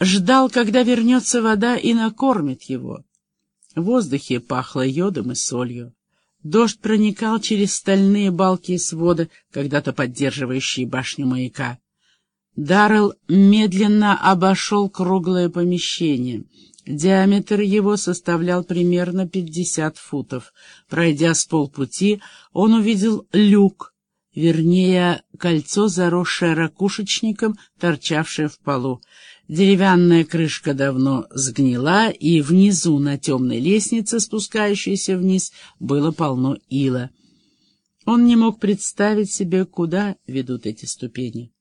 ждал, когда вернется вода и накормит его. В воздухе пахло йодом и солью. Дождь проникал через стальные балки и своды, когда-то поддерживающие башню маяка. Даррелл медленно обошел круглое помещение. Диаметр его составлял примерно пятьдесят футов. Пройдя с полпути, он увидел люк, вернее, кольцо, заросшее ракушечником, торчавшее в полу. Деревянная крышка давно сгнила, и внизу на темной лестнице, спускающейся вниз, было полно ила. Он не мог представить себе, куда ведут эти ступени.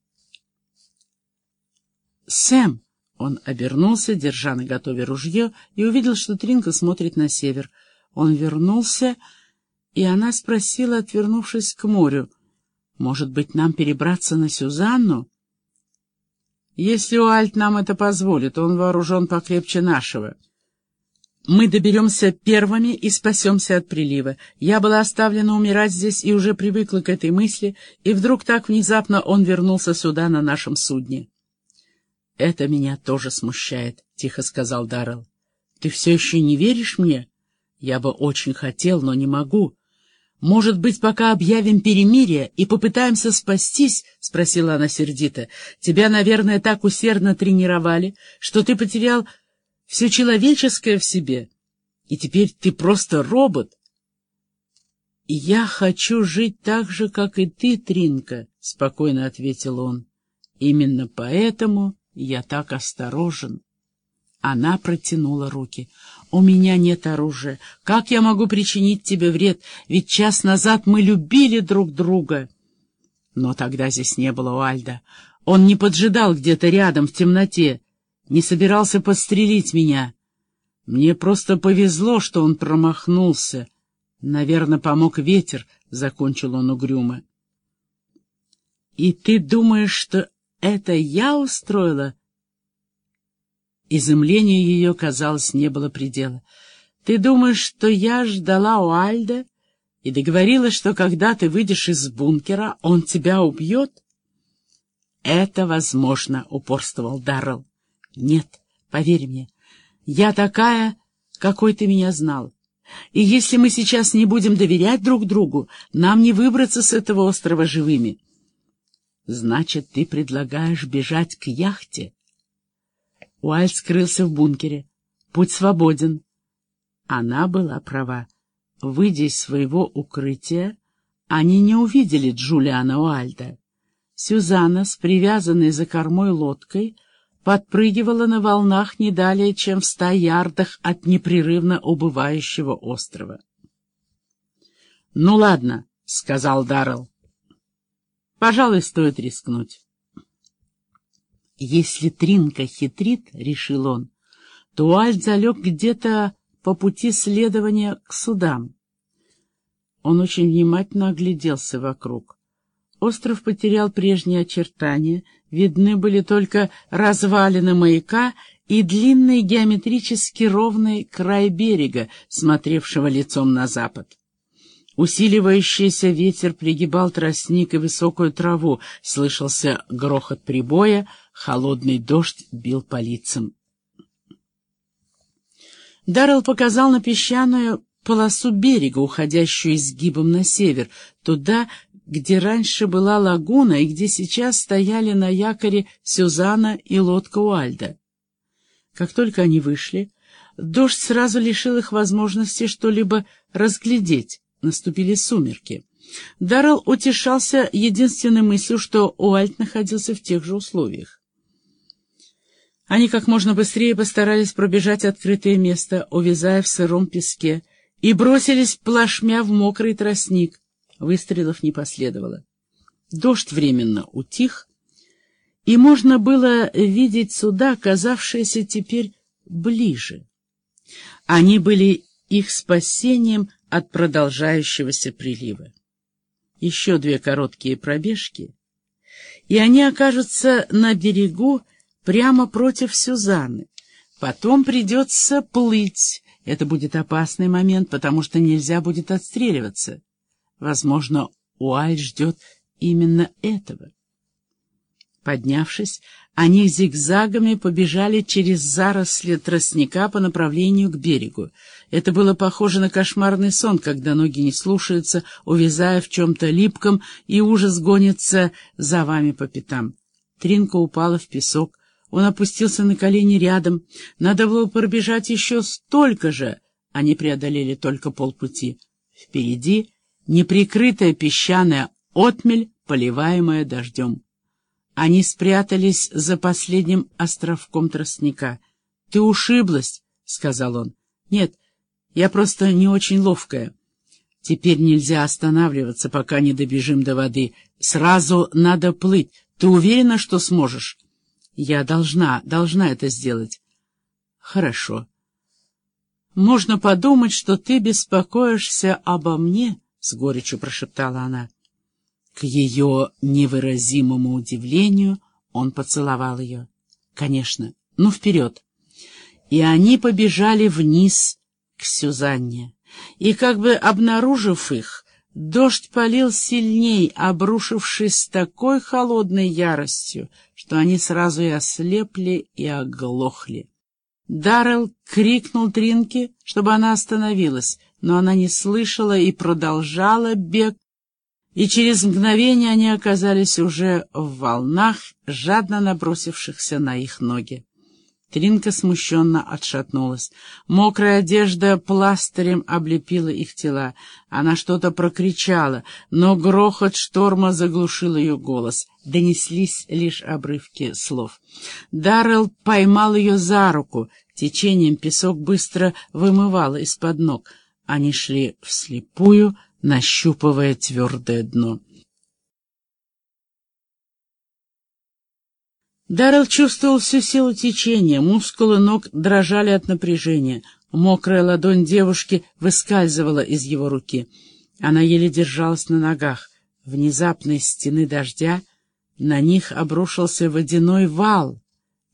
«Сэм!» Он обернулся, держа на готове ружье, и увидел, что Тринка смотрит на север. Он вернулся, и она спросила, отвернувшись к морю, «Может быть, нам перебраться на Сюзанну?» Если Уальт нам это позволит, он вооружен покрепче нашего. Мы доберемся первыми и спасемся от прилива. Я была оставлена умирать здесь и уже привыкла к этой мысли, и вдруг так внезапно он вернулся сюда на нашем судне. — Это меня тоже смущает, — тихо сказал Даррелл. — Ты все еще не веришь мне? Я бы очень хотел, но не могу. «Может быть, пока объявим перемирие и попытаемся спастись?» — спросила она сердито. «Тебя, наверное, так усердно тренировали, что ты потерял все человеческое в себе, и теперь ты просто робот». «Я хочу жить так же, как и ты, Тринка», — спокойно ответил он. «Именно поэтому я так осторожен». Она протянула руки. «У меня нет оружия. Как я могу причинить тебе вред? Ведь час назад мы любили друг друга». Но тогда здесь не было Уальда. Он не поджидал где-то рядом в темноте, не собирался подстрелить меня. Мне просто повезло, что он промахнулся. Наверное, помог ветер, — закончил он угрюмо. — И ты думаешь, что это я устроила Изумлению ее, казалось, не было предела. «Ты думаешь, что я ждала Уальда и договорилась, что когда ты выйдешь из бункера, он тебя убьет?» «Это возможно», — упорствовал Даррелл. «Нет, поверь мне, я такая, какой ты меня знал. И если мы сейчас не будем доверять друг другу, нам не выбраться с этого острова живыми». «Значит, ты предлагаешь бежать к яхте?» Уайльд скрылся в бункере. Путь свободен. Она была права. Выйдя из своего укрытия, они не увидели Джулиана Уальда. Сюзанна с привязанной за кормой лодкой подпрыгивала на волнах не далее, чем в ста ярдах от непрерывно убывающего острова. — Ну ладно, — сказал Даррелл. — Пожалуй, стоит рискнуть. Если Тринка хитрит, — решил он, — то Уальд залег где-то по пути следования к судам. Он очень внимательно огляделся вокруг. Остров потерял прежние очертания, видны были только развалины маяка и длинный геометрически ровный край берега, смотревшего лицом на запад. Усиливающийся ветер пригибал тростник и высокую траву, слышался грохот прибоя, холодный дождь бил по лицам. Даррелл показал на песчаную полосу берега, уходящую изгибом на север, туда, где раньше была лагуна и где сейчас стояли на якоре Сюзанна и лодка Уальда. Как только они вышли, дождь сразу лишил их возможности что-либо разглядеть наступили сумерки. Даррелл утешался единственной мыслью, что Уальт находился в тех же условиях. Они как можно быстрее постарались пробежать открытое место, увязая в сыром песке, и бросились плашмя в мокрый тростник. Выстрелов не последовало. Дождь временно утих, и можно было видеть суда, казавшиеся теперь ближе. Они были их спасением от продолжающегося прилива. Еще две короткие пробежки, и они окажутся на берегу прямо против Сюзанны. Потом придется плыть. Это будет опасный момент, потому что нельзя будет отстреливаться. Возможно, Уайль ждет именно этого. Поднявшись, они зигзагами побежали через заросли тростника по направлению к берегу. Это было похоже на кошмарный сон, когда ноги не слушаются, увязая в чем-то липком, и ужас гонится за вами по пятам. Тринка упала в песок. Он опустился на колени рядом. Надо было пробежать еще столько же. Они преодолели только полпути. Впереди неприкрытая песчаная отмель, поливаемая дождем. Они спрятались за последним островком тростника. — Ты ушиблась, — сказал он. — Нет, я просто не очень ловкая. Теперь нельзя останавливаться, пока не добежим до воды. Сразу надо плыть. Ты уверена, что сможешь? Я должна, должна это сделать. Хорошо. Можно подумать, что ты беспокоишься обо мне, — с горечью прошептала она. К ее невыразимому удивлению он поцеловал ее. «Конечно, ну вперед!» И они побежали вниз к Сюзанне. И как бы обнаружив их, дождь полил сильней, обрушившись с такой холодной яростью, что они сразу и ослепли, и оглохли. Даррелл крикнул Тринке, чтобы она остановилась, но она не слышала и продолжала бег, и через мгновение они оказались уже в волнах, жадно набросившихся на их ноги. Тринка смущенно отшатнулась. Мокрая одежда пластырем облепила их тела. Она что-то прокричала, но грохот шторма заглушил ее голос. Донеслись лишь обрывки слов. Даррелл поймал ее за руку. Течением песок быстро вымывало из-под ног. Они шли вслепую, нащупывая твердое дно. Даррелл чувствовал всю силу течения, мускулы ног дрожали от напряжения. Мокрая ладонь девушки выскальзывала из его руки. Она еле держалась на ногах. Внезапно из стены дождя на них обрушился водяной вал.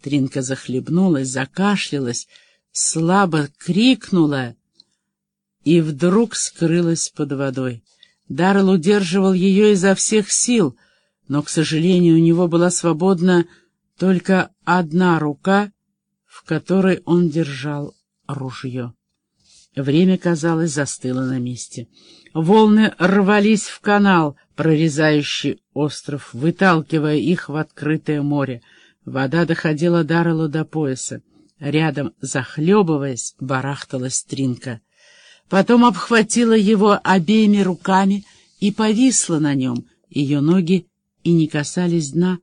Тринка захлебнулась, закашлялась, слабо крикнула и вдруг скрылась под водой. Даррелл удерживал ее изо всех сил, но, к сожалению, у него была свободна только одна рука, в которой он держал ружье. Время, казалось, застыло на месте. Волны рвались в канал, прорезающий остров, выталкивая их в открытое море. Вода доходила Дарреллу до пояса. Рядом, захлебываясь, барахталась стринка потом обхватила его обеими руками и повисла на нем, ее ноги и не касались дна.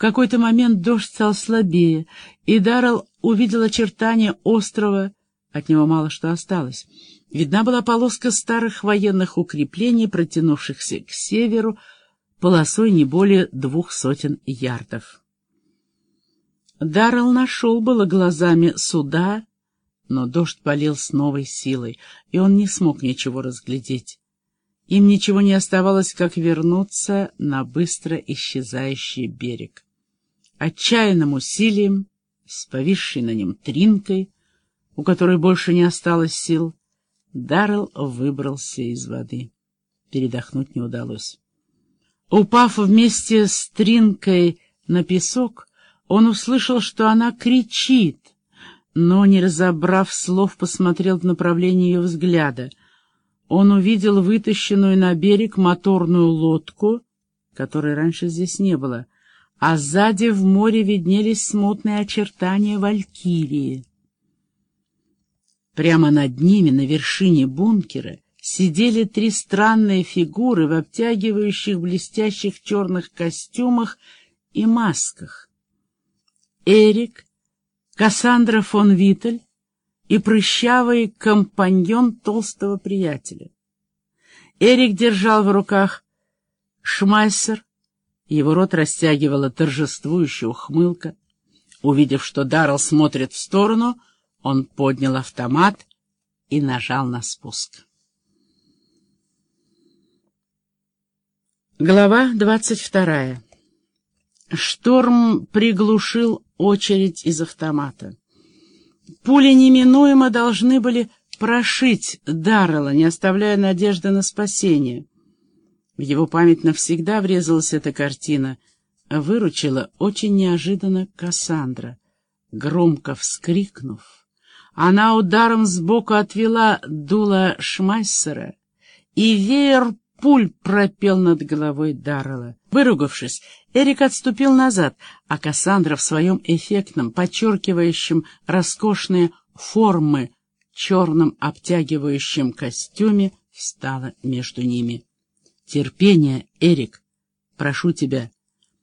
Какой-то момент дождь стал слабее, и Даррелл увидел очертания острова, от него мало что осталось. Видна была полоска старых военных укреплений, протянувшихся к северу, полосой не более двух сотен ярдов. Даррелл нашел было глазами суда, но дождь полил с новой силой, и он не смог ничего разглядеть. Им ничего не оставалось, как вернуться на быстро исчезающий берег. Отчаянным усилием, с повисшей на нем тринкой, у которой больше не осталось сил, Даррелл выбрался из воды. Передохнуть не удалось. Упав вместе с тринкой на песок, он услышал, что она кричит, но, не разобрав слов, посмотрел в направлении ее взгляда. Он увидел вытащенную на берег моторную лодку, которой раньше здесь не было, а сзади в море виднелись смутные очертания валькирии. Прямо над ними, на вершине бункера, сидели три странные фигуры в обтягивающих блестящих черных костюмах и масках. Эрик Кассандра фон Виттель и прыщавый компаньон толстого приятеля. Эрик держал в руках шмайсер, его рот растягивала торжествующая ухмылка. Увидев, что Даррелл смотрит в сторону, он поднял автомат и нажал на спуск. Глава двадцать вторая. Шторм приглушил очередь из автомата. Пули неминуемо должны были прошить Даррелла, не оставляя надежды на спасение. В его память навсегда врезалась эта картина. выручила очень неожиданно Кассандра. Громко вскрикнув, она ударом сбоку отвела дуло Шмайсера, и веер пуль пропел над головой Даррелла. Выругавшись, Эрик отступил назад, а Кассандра в своем эффектном, подчеркивающем роскошные формы черном обтягивающем костюме встала между ними. «Терпение, Эрик! Прошу тебя,